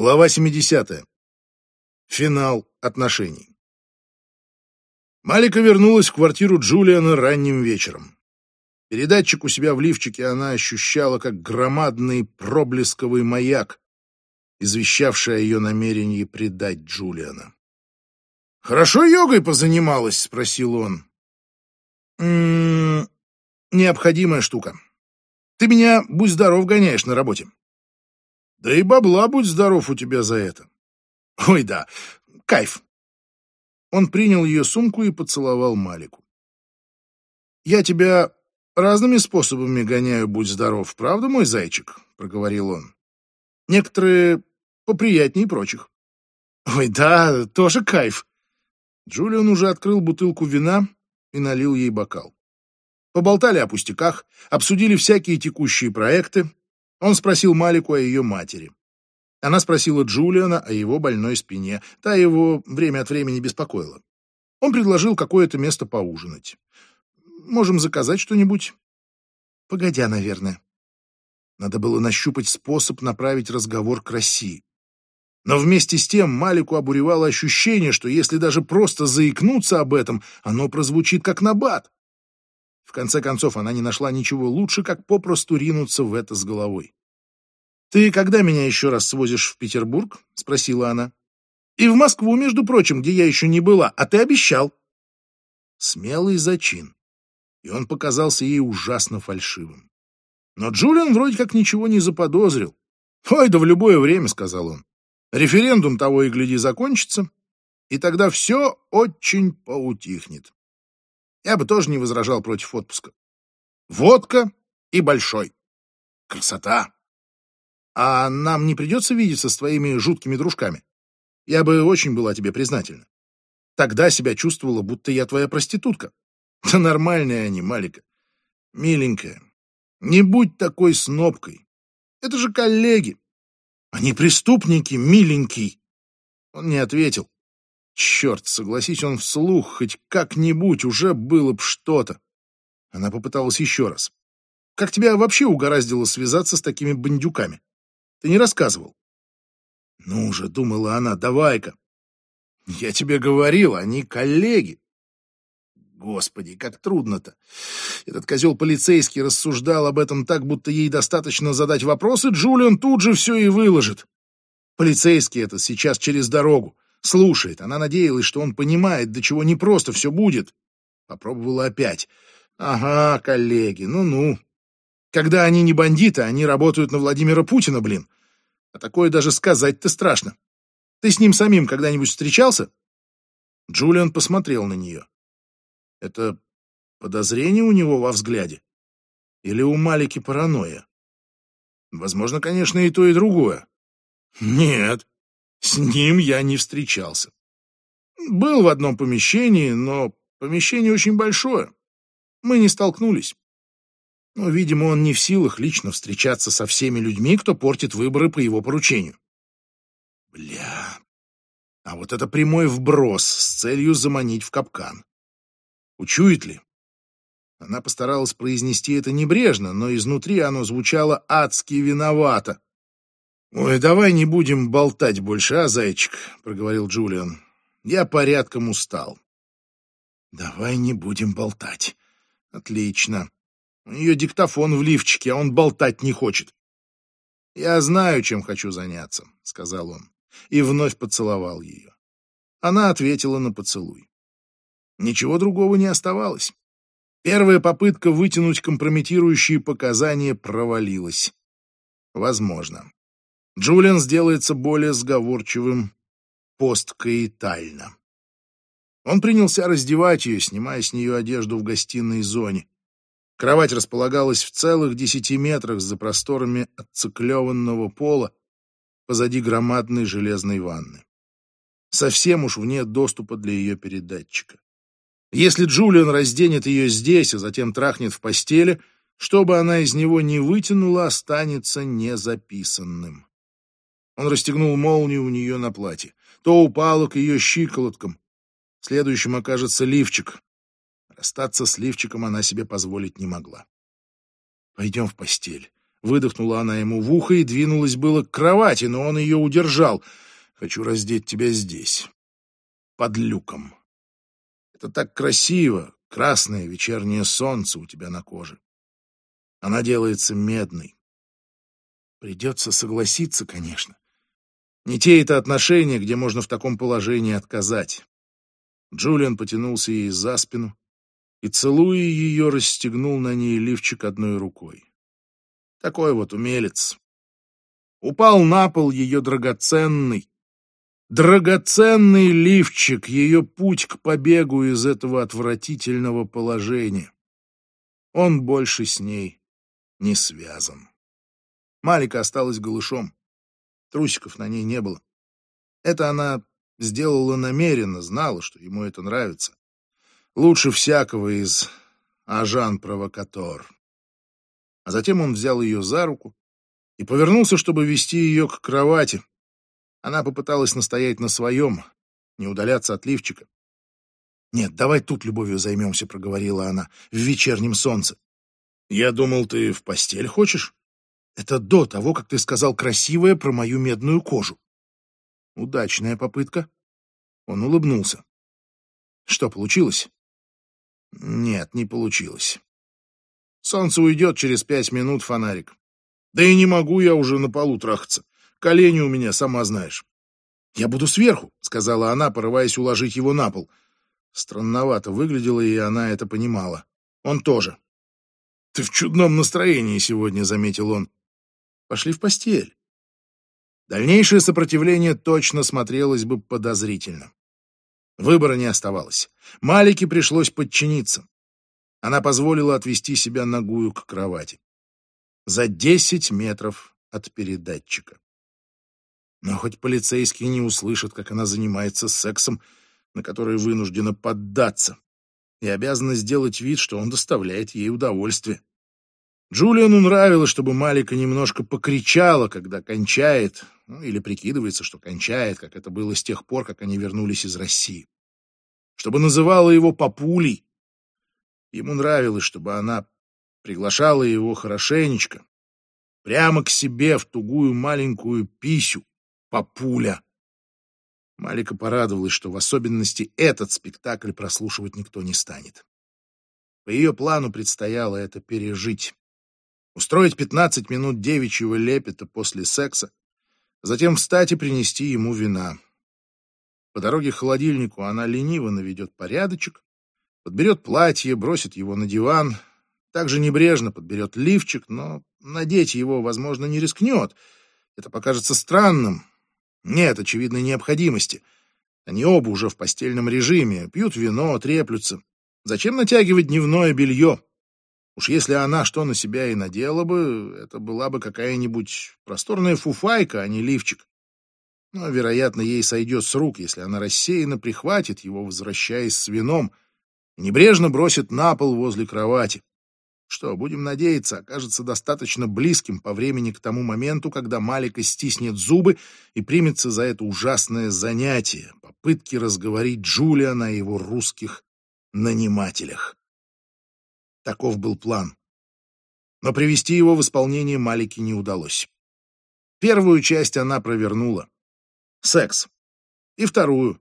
Глава 70. Финал отношений. Малика вернулась в квартиру Джулиана ранним вечером. Передатчик у себя в лифчике она ощущала как громадный проблесковый маяк, извещавший о ее намерении предать Джулиана. «Хорошо йогой позанималась?» — спросил он. «М -м, «Необходимая штука. Ты меня, будь здоров, гоняешь на работе. Да и бабла, будь здоров, у тебя за это. Ой, да, кайф. Он принял ее сумку и поцеловал Малику. Я тебя разными способами гоняю, будь здоров, правда, мой зайчик? Проговорил он. Некоторые поприятнее прочих. Ой, да, тоже кайф. Джулиан уже открыл бутылку вина и налил ей бокал. Поболтали о пустяках, обсудили всякие текущие проекты, он спросил Малику о ее матери. Она спросила Джулиана о его больной спине. Та его время от времени беспокоила. Он предложил какое-то место поужинать. «Можем заказать что-нибудь?» «Погодя, наверное». Надо было нащупать способ направить разговор к России. Но вместе с тем Малику обуревало ощущение, что если даже просто заикнуться об этом, оно прозвучит как набат. В конце концов, она не нашла ничего лучше, как попросту ринуться в это с головой. «Ты когда меня еще раз свозишь в Петербург?» — спросила она. «И в Москву, между прочим, где я еще не была, а ты обещал». Смелый зачин. И он показался ей ужасно фальшивым. Но Джулиан вроде как ничего не заподозрил. «Ой, да в любое время», — сказал он. «Референдум того и гляди закончится, и тогда все очень поутихнет». Я бы тоже не возражал против отпуска. Водка и большой. Красота. А нам не придется видеться с твоими жуткими дружками? Я бы очень была тебе признательна. Тогда себя чувствовала, будто я твоя проститутка. Да нормальная они, Малика. Миленькая. Не будь такой снопкой. Это же коллеги. Они преступники, миленький. Он не ответил. Черт, согласись он вслух, хоть как-нибудь уже было б что-то. Она попыталась еще раз. Как тебя вообще угораздило связаться с такими бандюками? Ты не рассказывал. Ну же, думала она, давай-ка. Я тебе говорил, они коллеги. Господи, как трудно-то. Этот козел полицейский рассуждал об этом так, будто ей достаточно задать вопросы, Джулиан тут же все и выложит. Полицейский это сейчас через дорогу. Слушает. Она надеялась, что он понимает, до чего непросто все будет. Попробовала опять. Ага, коллеги, ну-ну. Когда они не бандиты, они работают на Владимира Путина, блин. А такое даже сказать-то страшно. Ты с ним самим когда-нибудь встречался? Джулиан посмотрел на нее. Это подозрение у него во взгляде? Или у Малики паранойя? Возможно, конечно, и то, и другое. Нет, с ним я не встречался. Был в одном помещении, но помещение очень большое. Мы не столкнулись. Но, видимо, он не в силах лично встречаться со всеми людьми, кто портит выборы по его поручению. Бля. А вот это прямой вброс с целью заманить в капкан. Учует ли? Она постаралась произнести это небрежно, но изнутри оно звучало адски виновато. «Ой, давай не будем болтать больше, а, зайчик?» — проговорил Джулиан. «Я порядком устал». «Давай не будем болтать. Отлично. У нее диктофон в лифчике, а он болтать не хочет». «Я знаю, чем хочу заняться», — сказал он, и вновь поцеловал ее. Она ответила на поцелуй. Ничего другого не оставалось. Первая попытка вытянуть компрометирующие показания провалилась. Возможно. Джулиан сделается более сговорчивым посткаитально. Он принялся раздевать ее, снимая с нее одежду в гостиной зоне. Кровать располагалась в целых десяти метрах за просторами отциклеванного пола позади громадной железной ванны. Совсем уж вне доступа для ее передатчика. Если Джулиан разденет ее здесь, а затем трахнет в постели, что бы она из него не вытянула, останется незаписанным. Он расстегнул молнию у нее на платье. То упало к ее щиколоткам. Следующим окажется лифчик. Расстаться с лифчиком она себе позволить не могла. «Пойдем в постель», Выдохнула она ему в ухо и двинулась было к кровати, но он ее удержал. «Хочу раздеть тебя здесь, под люком. Это так красиво, красное вечернее солнце у тебя на коже. Она делается медной. Придется согласиться, конечно. Не те это отношения, где можно в таком положении отказать. Джулиан потянулся ей за спину и, целуя ее, расстегнул на ней лифчик одной рукой. Такой вот умелец. Упал на пол ее драгоценный, драгоценный лифчик, ее путь к побегу из этого отвратительного положения. Он больше с ней не связан. Малика осталась голышом. Трусиков на ней не было. Это она сделала намеренно, знала, что ему это нравится. Лучше всякого из Ажан-провокатор. А затем он взял ее за руку и повернулся, чтобы вести ее к кровати. Она попыталась настоять на своем, не удаляться от лифчика. «Нет, давай тут любовью займемся», — проговорила она, — «в вечернем солнце». «Я думал, ты в постель хочешь?» «Это до того, как ты сказал красивое про мою медную кожу». Удачная попытка. Он улыбнулся. Что получилось? Нет, не получилось. Солнце уйдет через пять минут, фонарик. Да и не могу я уже на полу трахаться. Колени у меня, сама знаешь. Я буду сверху, сказала она, порываясь уложить его на пол. Странновато выглядело, и она это понимала. Он тоже. Ты в чудном настроении сегодня, заметил он. Пошли в постель. Дальнейшее сопротивление точно смотрелось бы подозрительно. Выбора не оставалось. Малике пришлось подчиниться. Она позволила отвести себя ногую к кровати. За десять метров от передатчика. Но хоть полицейский не услышит, как она занимается сексом, на который вынуждена поддаться, и обязана сделать вид, что он доставляет ей удовольствие. Джулиану нравилось, чтобы Малика немножко покричала, когда кончает, ну, или прикидывается, что кончает, как это было с тех пор, как они вернулись из России. Чтобы называла его папулей. Ему нравилось, чтобы она приглашала его хорошенечко, прямо к себе в тугую маленькую писю, папуля. Малика порадовалась, что в особенности этот спектакль прослушивать никто не станет. По ее плану предстояло это пережить устроить 15 минут девичьего лепета после секса, затем встать и принести ему вина. По дороге к холодильнику она лениво наведет порядочек, подберет платье, бросит его на диван, также небрежно подберет лифчик, но надеть его, возможно, не рискнет. Это покажется странным. Нет очевидной необходимости. Они оба уже в постельном режиме, пьют вино, треплются. Зачем натягивать дневное белье? Уж если она что на себя и надела бы, это была бы какая-нибудь просторная фуфайка, а не лифчик. Но, вероятно, ей сойдет с рук, если она рассеянно прихватит его, возвращаясь с вином, и небрежно бросит на пол возле кровати. Что, будем надеяться, окажется достаточно близким по времени к тому моменту, когда Малика стиснет зубы и примется за это ужасное занятие — попытки разговорить Джулиана о его русских нанимателях. Таков был план. Но привести его в исполнение Малике не удалось. Первую часть она провернула. Секс. И вторую.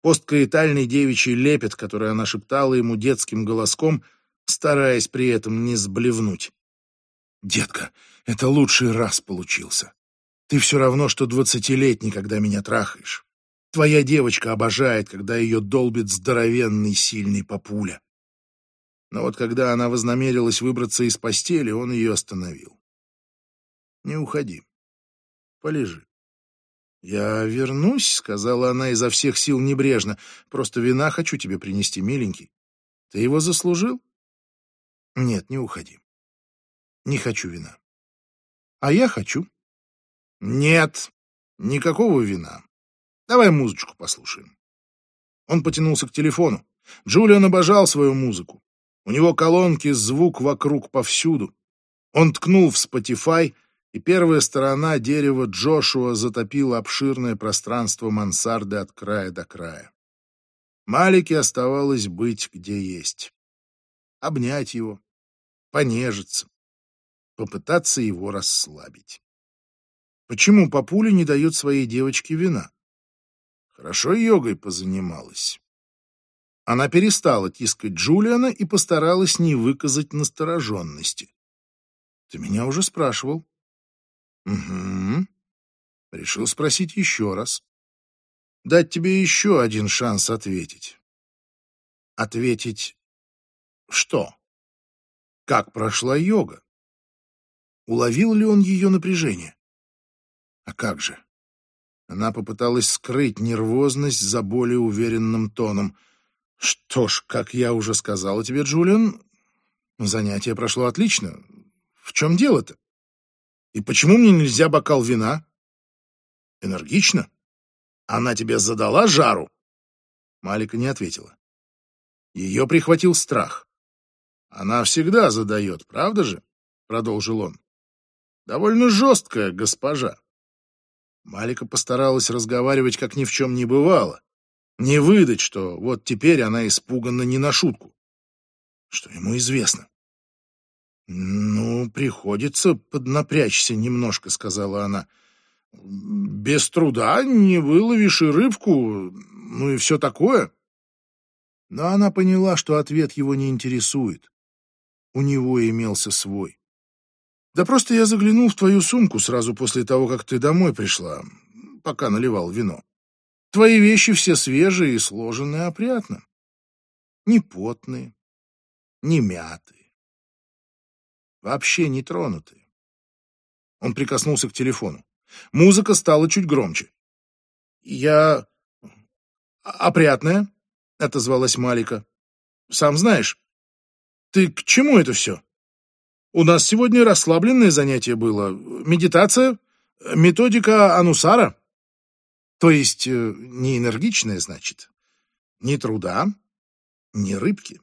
Посткаитальный девичий лепет, который она шептала ему детским голоском, стараясь при этом не сблевнуть. «Детка, это лучший раз получился. Ты все равно, что двадцатилетний, когда меня трахаешь. Твоя девочка обожает, когда ее долбит здоровенный сильный папуля. Но вот когда она вознамерилась выбраться из постели, он ее остановил. «Не уходи. Полежи». «Я вернусь», — сказала она изо всех сил небрежно. «Просто вина хочу тебе принести, миленький. Ты его заслужил?» «Нет, не уходи. Не хочу вина». «А я хочу». «Нет, никакого вина. Давай музычку послушаем». Он потянулся к телефону. Джулиан обожал свою музыку. У него колонки, звук вокруг повсюду. Он ткнул в Spotify, и первая сторона дерева Джошуа затопила обширное пространство мансарды от края до края. Малике оставалось быть где есть. Обнять его, понежиться. попытаться его расслабить. Почему папуля не дает своей девочке вина? Хорошо йогой позанималась. Она перестала тискать Джулиана и постаралась не выказать настороженности. Ты меня уже спрашивал. Угу. Решил спросить еще раз. Дать тебе еще один шанс ответить. Ответить что? Как прошла йога? Уловил ли он ее напряжение? А как же? Она попыталась скрыть нервозность за более уверенным тоном. Что ж, как я уже сказала тебе, Джулиан, занятие прошло отлично. В чем дело-то? И почему мне нельзя бокал вина? Энергично? Она тебе задала жару? Малика не ответила. Ее прихватил страх. Она всегда задает, правда же? Продолжил он. Довольно жесткая госпожа. Малика постаралась разговаривать, как ни в чем не бывало. Не выдать, что вот теперь она испугана не на шутку. Что ему известно? «Ну, приходится поднапрячься немножко», — сказала она. «Без труда не выловишь и рыбку, ну и все такое». Но она поняла, что ответ его не интересует. У него имелся свой. «Да просто я заглянул в твою сумку сразу после того, как ты домой пришла, пока наливал вино. Твои вещи все свежие и сложенные опрятно. Не потные, не мятые. Вообще не тронутые». Он прикоснулся к телефону. Музыка стала чуть громче. «Я... опрятная?» — отозвалась Малика. «Сам знаешь. Ты к чему это все?» У нас сегодня расслабленное занятие было. Медитация, методика Анусара. То есть э, не энергичная, значит. Ни труда, ни рыбки.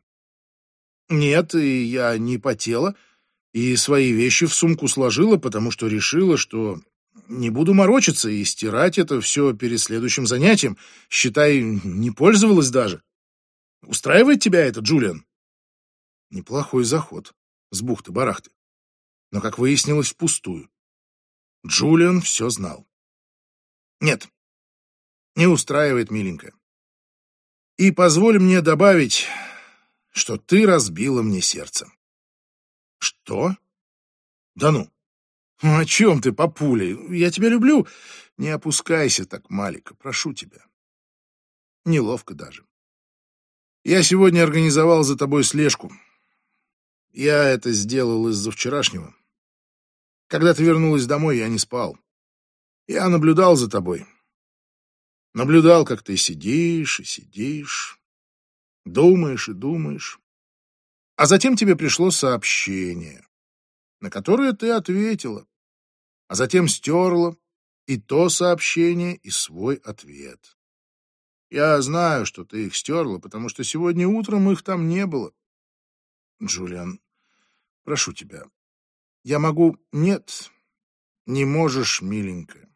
Нет, и я не потела, и свои вещи в сумку сложила, потому что решила, что не буду морочиться и стирать это все перед следующим занятием. Считай, не пользовалась даже. Устраивает тебя это, Джулиан? Неплохой заход с бухты-барахты. Но, как выяснилось, впустую. Джулиан все знал. Нет, не устраивает, миленькая. И позволь мне добавить, что ты разбила мне сердце. Что? Да ну. О чем ты, папуля? Я тебя люблю. Не опускайся так, Малика, прошу тебя. Неловко даже. Я сегодня организовал за тобой слежку. Я это сделал из-за вчерашнего. Когда ты вернулась домой, я не спал. Я наблюдал за тобой. Наблюдал, как ты сидишь и сидишь, думаешь и думаешь. А затем тебе пришло сообщение, на которое ты ответила, а затем стерла и то сообщение, и свой ответ. Я знаю, что ты их стерла, потому что сегодня утром их там не было. Джулиан, прошу тебя. Я могу... Нет, не можешь, миленькая.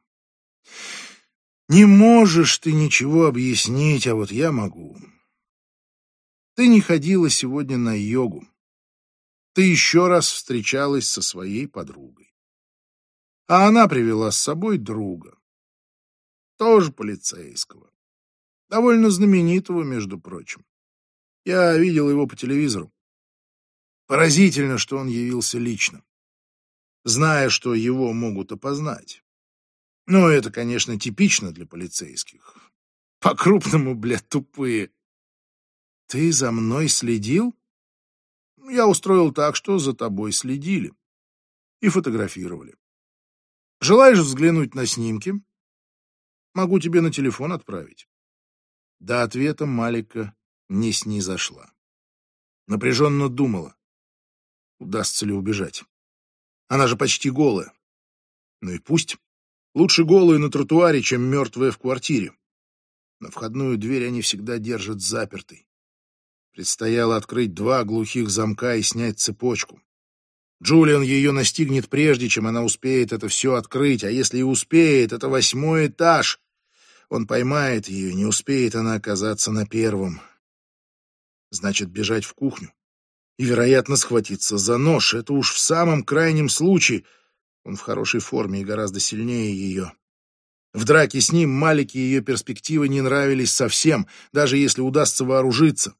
Не можешь ты ничего объяснить, а вот я могу. Ты не ходила сегодня на йогу. Ты еще раз встречалась со своей подругой. А она привела с собой друга. Тоже полицейского. Довольно знаменитого, между прочим. Я видел его по телевизору. Поразительно, что он явился лично, зная, что его могут опознать. Ну, это, конечно, типично для полицейских. По-крупному, блядь, тупые. Ты за мной следил? Я устроил так, что за тобой следили. И фотографировали. Желаешь взглянуть на снимки? Могу тебе на телефон отправить. До ответа Малика не снизошла. Напряженно думала. Удастся ли убежать? Она же почти голая. Ну и пусть. Лучше голые на тротуаре, чем мертвые в квартире. Но входную дверь они всегда держат запертой. Предстояло открыть два глухих замка и снять цепочку. Джулиан ее настигнет прежде, чем она успеет это все открыть, а если и успеет, это восьмой этаж. Он поймает ее, не успеет она оказаться на первом. Значит, бежать в кухню и, вероятно, схватиться за нож. Это уж в самом крайнем случае. Он в хорошей форме и гораздо сильнее ее. В драке с ним Малике ее перспективы не нравились совсем, даже если удастся вооружиться.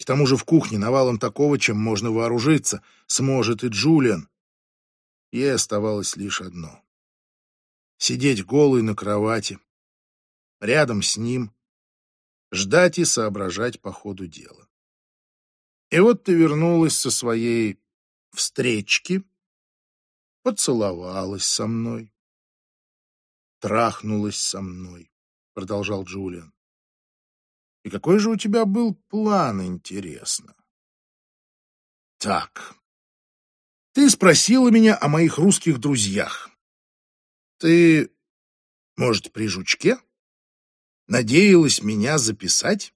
К тому же в кухне навалом такого, чем можно вооружиться, сможет и Джулиан. Ей оставалось лишь одно — сидеть голой на кровати, рядом с ним, ждать и соображать по ходу дела. И вот ты вернулась со своей встречки, поцеловалась со мной, трахнулась со мной, — продолжал Джулиан. И какой же у тебя был план, интересно? Так, ты спросила меня о моих русских друзьях. Ты, может, при жучке? Надеялась меня записать?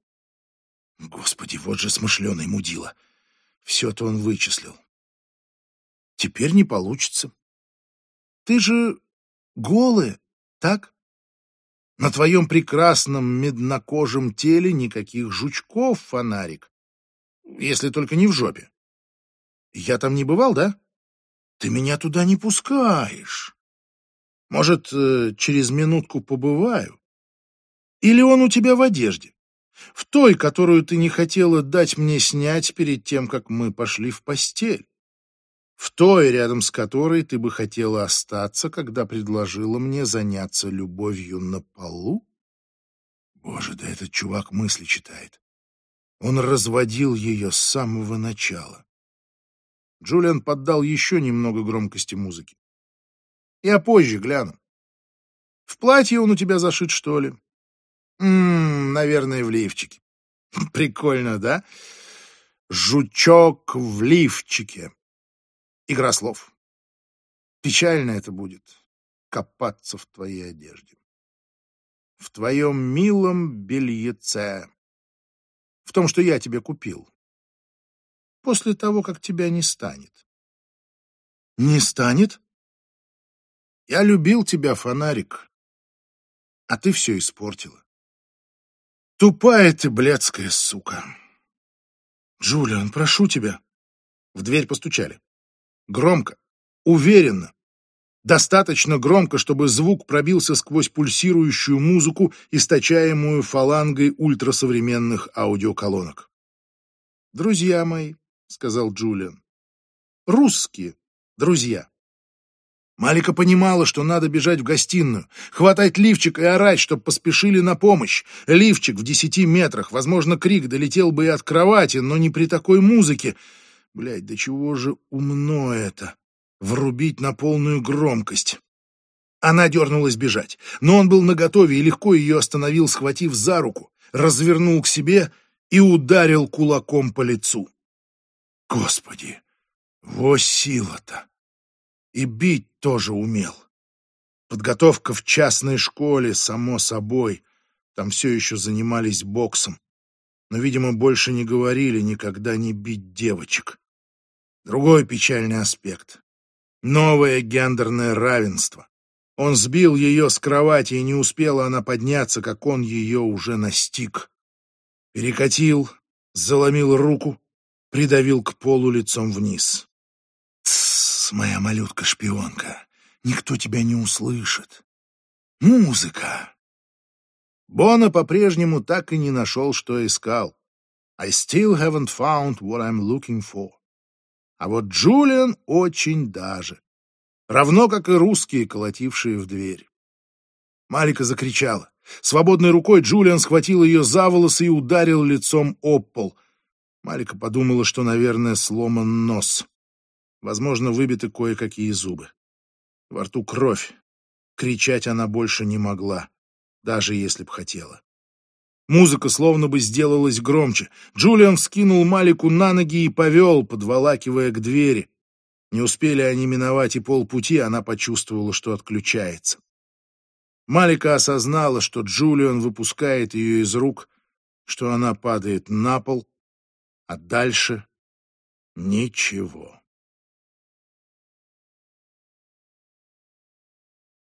Господи, вот же смышленый мудила. Все-то он вычислил. Теперь не получится. Ты же голая, так? На твоем прекрасном меднокожем теле никаких жучков, фонарик. Если только не в жопе. Я там не бывал, да? Ты меня туда не пускаешь. Может, э, через минутку побываю? Или он у тебя в одежде? В той, которую ты не хотела дать мне снять перед тем, как мы пошли в постель? В той, рядом с которой ты бы хотела остаться, когда предложила мне заняться любовью на полу? Боже, да этот чувак мысли читает. Он разводил ее с самого начала. Джулиан поддал еще немного громкости музыки. Я позже гляну. В платье он у тебя зашит, что ли? Ммм, наверное, в лифчике. Прикольно, да? Жучок в лифчике. Игра слов. Печально это будет — копаться в твоей одежде. В твоем милом бельеце. В том, что я тебе купил. После того, как тебя не станет. Не станет? Я любил тебя, фонарик, а ты все испортила. Тупая ты, блядская сука. Джулиан, прошу тебя. В дверь постучали. Громко, уверенно. Достаточно громко, чтобы звук пробился сквозь пульсирующую музыку, источаемую фалангой ультрасовременных аудиоколонок. «Друзья мои», — сказал Джулиан, — «русские друзья». Малика понимала, что надо бежать в гостиную, хватать лифчик и орать, чтобы поспешили на помощь. Лифчик в десяти метрах, возможно, крик долетел бы и от кровати, но не при такой музыке. Блядь, да чего же умно это? Врубить на полную громкость. Она дернулась бежать, но он был наготове и легко ее остановил, схватив за руку, развернул к себе и ударил кулаком по лицу. Господи, во сила-то! И бить тоже умел. Подготовка в частной школе, само собой. Там все еще занимались боксом. Но, видимо, больше не говорили никогда не бить девочек. Другой печальный аспект. Новое гендерное равенство. Он сбил ее с кровати, и не успела она подняться, как он ее уже настиг. Перекатил, заломил руку, придавил к полу лицом вниз моя малютка-шпионка, никто тебя не услышит. Музыка!» Бона по-прежнему так и не нашел, что искал. I still haven't found what I'm looking for. А вот Джулиан очень даже. Равно как и русские, колотившие в дверь. Малика закричала. Свободной рукой Джулиан схватил ее за волосы и ударил лицом об пол. Малика подумала, что, наверное, сломан нос. Возможно, выбиты кое-какие зубы. Во рту кровь. Кричать она больше не могла, даже если б хотела. Музыка словно бы сделалась громче. Джулиан вскинул Малику на ноги и повел, подволакивая к двери. Не успели они миновать и полпути, она почувствовала, что отключается. Малика осознала, что Джулиан выпускает ее из рук, что она падает на пол, а дальше ничего.